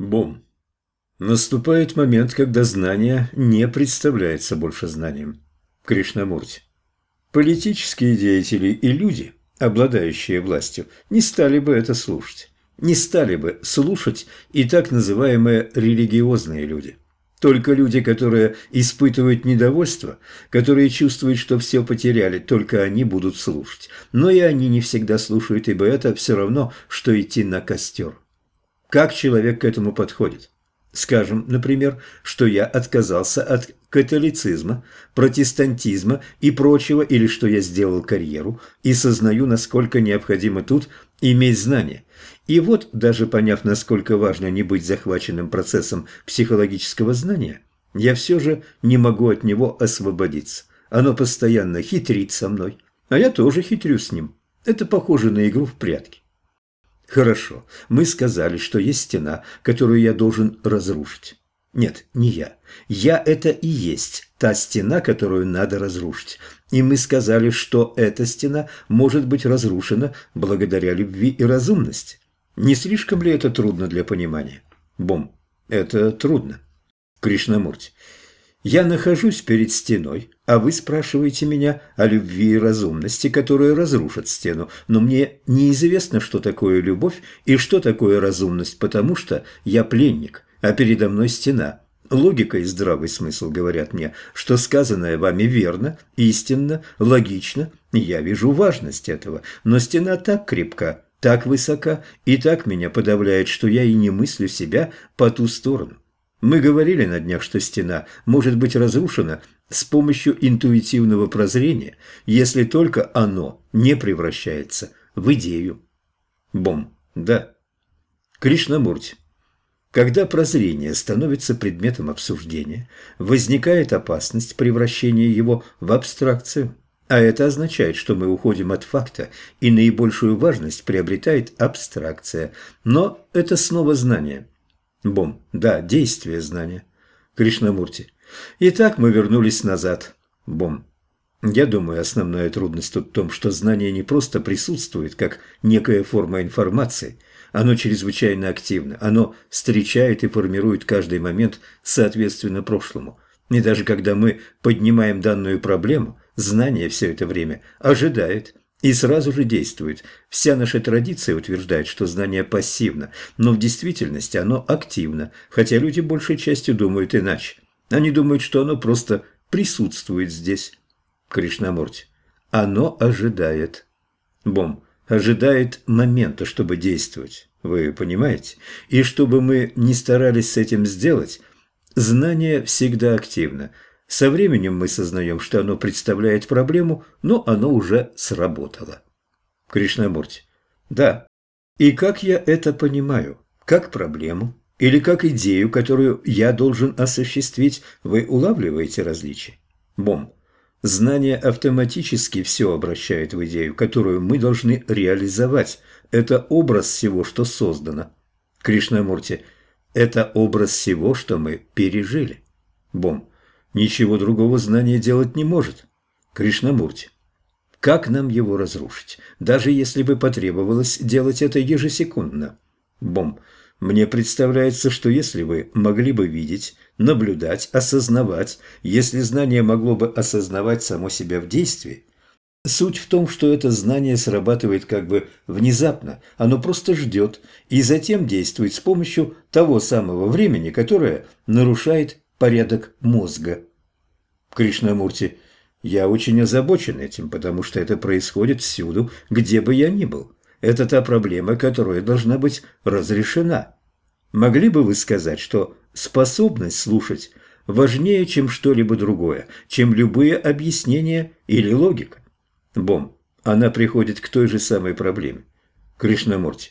Бум. Наступает момент, когда знание не представляется больше знанием. Кришнамурти. Политические деятели и люди, обладающие властью, не стали бы это слушать. Не стали бы слушать и так называемые религиозные люди. Только люди, которые испытывают недовольство, которые чувствуют, что все потеряли, только они будут слушать. Но и они не всегда слушают, ибо это все равно, что идти на костер. Как человек к этому подходит? Скажем, например, что я отказался от католицизма, протестантизма и прочего, или что я сделал карьеру и сознаю, насколько необходимо тут иметь знания. И вот, даже поняв, насколько важно не быть захваченным процессом психологического знания, я все же не могу от него освободиться. Оно постоянно хитрит со мной, а я тоже хитрю с ним. Это похоже на игру в прятки. Хорошо, мы сказали, что есть стена, которую я должен разрушить. Нет, не я. Я – это и есть та стена, которую надо разрушить. И мы сказали, что эта стена может быть разрушена благодаря любви и разумности. Не слишком ли это трудно для понимания? Бом, это трудно. Кришнамурти, я нахожусь перед стеной, а вы спрашиваете меня о любви и разумности, которые разрушат стену, но мне неизвестно, что такое любовь и что такое разумность, потому что я пленник, а передо мной стена. Логика и здравый смысл говорят мне, что сказанное вами верно, истинно, логично, я вижу важность этого, но стена так крепка, так высока и так меня подавляет, что я и не мыслю себя по ту сторону. Мы говорили на днях, что стена может быть разрушена с помощью интуитивного прозрения, если только оно не превращается в идею. Бом. Да. Кришнамурти. Когда прозрение становится предметом обсуждения, возникает опасность превращения его в абстракцию. А это означает, что мы уходим от факта, и наибольшую важность приобретает абстракция. Но это снова знание. Бом. Да, действие знания. Кришнамурти. Итак, мы вернулись назад. Бом. Я думаю, основная трудность тут в том, что знание не просто присутствует, как некая форма информации. Оно чрезвычайно активно. Оно встречает и формирует каждый момент соответственно прошлому. И даже когда мы поднимаем данную проблему, знание все это время ожидает – и сразу же действует. Вся наша традиция утверждает, что знание пассивно, но в действительности оно активно, хотя люди большей частью думают иначе. Они думают, что оно просто присутствует здесь. Кришнамурти. Оно ожидает. Бом. Ожидает момента, чтобы действовать. Вы понимаете? И чтобы мы не старались с этим сделать, знание всегда активно – со временем мы сознаем, что оно представляет проблему, но оно уже сработало. Кришнамурти. Да. И как я это понимаю? Как проблему? Или как идею, которую я должен осуществить, вы улавливаете различия? Бом. Знание автоматически все обращает в идею, которую мы должны реализовать. Это образ всего, что создано. Кришнамурти. Это образ всего, что мы пережили. Бом. Ничего другого знание делать не может. Кришнамурти. Как нам его разрушить, даже если бы потребовалось делать это ежесекундно? Бом. Мне представляется, что если вы могли бы видеть, наблюдать, осознавать, если знание могло бы осознавать само себя в действии, Суть в том, что это знание срабатывает как бы внезапно, оно просто ждет и затем действует с помощью того самого времени, которое нарушает порядок мозга. Кришнамурти, я очень озабочен этим, потому что это происходит всюду, где бы я ни был. Это та проблема, которая должна быть разрешена. Могли бы вы сказать, что способность слушать важнее, чем что-либо другое, чем любые объяснения или логика? Бом, она приходит к той же самой проблеме. Кришнамурти,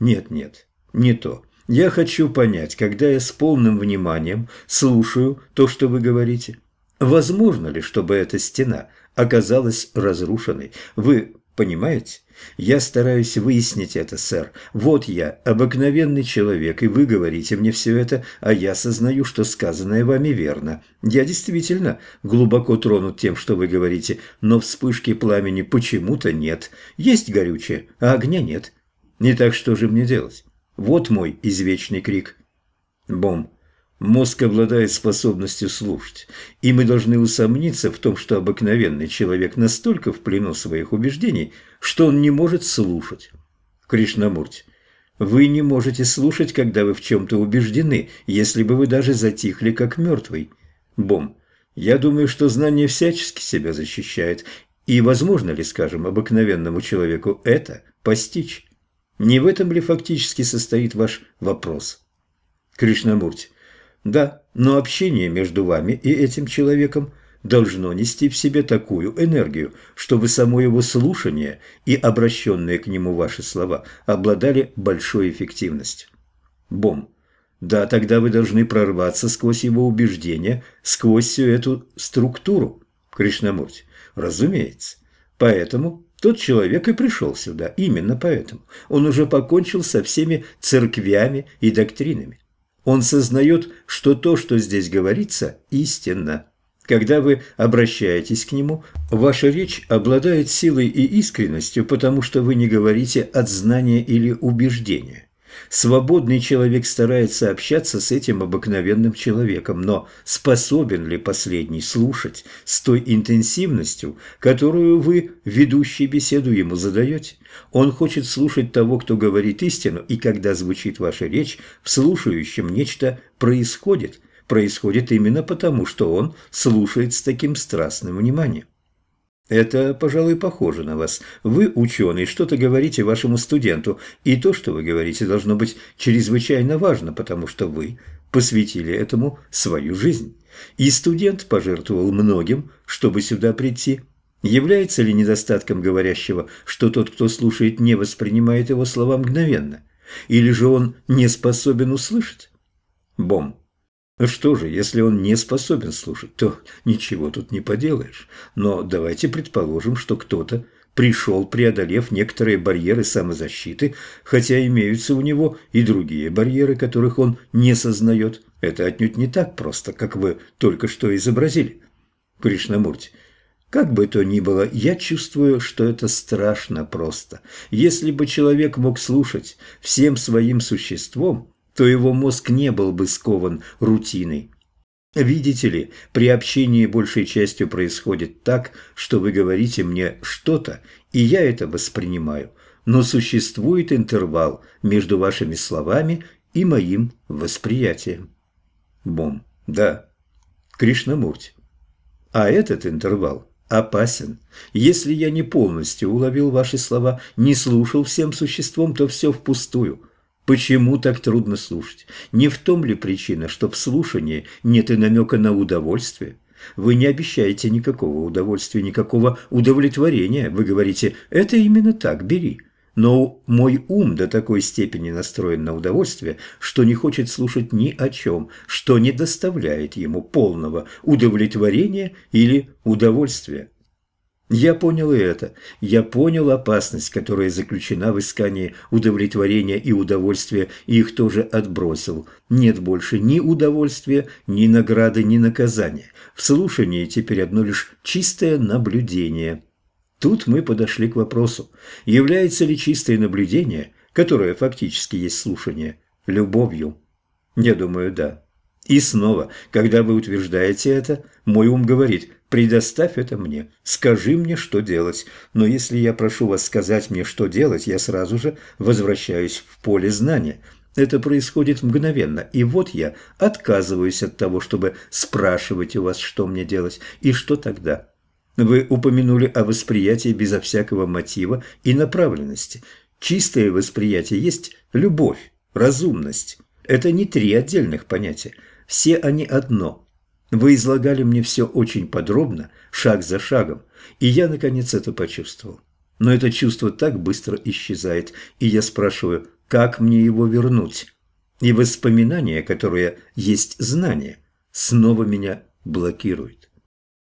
нет, нет, не то. Я хочу понять, когда я с полным вниманием слушаю то, что вы говорите. Возможно ли, чтобы эта стена оказалась разрушенной? Вы понимаете? Я стараюсь выяснить это, сэр. Вот я, обыкновенный человек, и вы говорите мне все это, а я сознаю, что сказанное вами верно. Я действительно глубоко тронут тем, что вы говорите, но вспышки пламени почему-то нет. Есть горючее, а огня нет. Не так что же мне делать? Вот мой извечный крик. Бом. Мозг обладает способностью слушать, и мы должны усомниться в том, что обыкновенный человек настолько в плену своих убеждений, что он не может слушать. Кришнамурти. Вы не можете слушать, когда вы в чем-то убеждены, если бы вы даже затихли, как мертвый. Бом. Я думаю, что знание всячески себя защищает, и возможно ли, скажем, обыкновенному человеку это постичь? Не в этом ли фактически состоит ваш вопрос? Кришнамурти. Да, но общение между вами и этим человеком должно нести в себе такую энергию, чтобы само его слушание и обращенные к нему ваши слова обладали большой эффективностью. Бом. Да, тогда вы должны прорваться сквозь его убеждения, сквозь всю эту структуру. Кришнамурти. Разумеется. Поэтому тот человек и пришел сюда. Именно поэтому. Он уже покончил со всеми церквями и доктринами. Он сознает, что то, что здесь говорится, истинно. Когда вы обращаетесь к нему, ваша речь обладает силой и искренностью, потому что вы не говорите от знания или убеждения. Свободный человек старается общаться с этим обыкновенным человеком, но способен ли последний слушать с той интенсивностью, которую вы, ведущий беседу, ему задаете? Он хочет слушать того, кто говорит истину, и когда звучит ваша речь, в слушающем нечто происходит. Происходит именно потому, что он слушает с таким страстным вниманием. Это, пожалуй, похоже на вас. Вы, ученый, что-то говорите вашему студенту, и то, что вы говорите, должно быть чрезвычайно важно, потому что вы посвятили этому свою жизнь. И студент пожертвовал многим, чтобы сюда прийти. Является ли недостатком говорящего, что тот, кто слушает, не воспринимает его слова мгновенно? Или же он не способен услышать? Бом. Что же, если он не способен слушать, то ничего тут не поделаешь. Но давайте предположим, что кто-то пришел, преодолев некоторые барьеры самозащиты, хотя имеются у него и другие барьеры, которых он не сознает. Это отнюдь не так просто, как вы только что изобразили. Кришнамурти, как бы то ни было, я чувствую, что это страшно просто. Если бы человек мог слушать всем своим существом, то его мозг не был бы скован рутиной. Видите ли, при общении большей частью происходит так, что вы говорите мне что-то, и я это воспринимаю, но существует интервал между вашими словами и моим восприятием. Бом. Да. Кришнамурти. А этот интервал опасен. Если я не полностью уловил ваши слова, не слушал всем существом, то все впустую – Почему так трудно слушать? Не в том ли причина, что в слушании нет и намека на удовольствие? Вы не обещаете никакого удовольствия, никакого удовлетворения. Вы говорите «это именно так, бери». Но мой ум до такой степени настроен на удовольствие, что не хочет слушать ни о чем, что не доставляет ему полного удовлетворения или удовольствия. Я понял и это. Я понял опасность, которая заключена в искании удовлетворения и удовольствия, и их тоже отбросил. Нет больше ни удовольствия, ни награды, ни наказания. В слушании теперь одно лишь чистое наблюдение. Тут мы подошли к вопросу, является ли чистое наблюдение, которое фактически есть слушание, любовью? Я думаю, да. И снова, когда вы утверждаете это, мой ум говорит «предоставь это мне, скажи мне, что делать». Но если я прошу вас сказать мне, что делать, я сразу же возвращаюсь в поле знания. Это происходит мгновенно, и вот я отказываюсь от того, чтобы спрашивать у вас, что мне делать, и что тогда. Вы упомянули о восприятии безо всякого мотива и направленности. Чистое восприятие есть любовь, разумность. Это не три отдельных понятия. Все они одно. Вы излагали мне все очень подробно, шаг за шагом, и я, наконец, это почувствовал. Но это чувство так быстро исчезает, и я спрашиваю, как мне его вернуть? И воспоминания, которые есть знание, снова меня блокируют.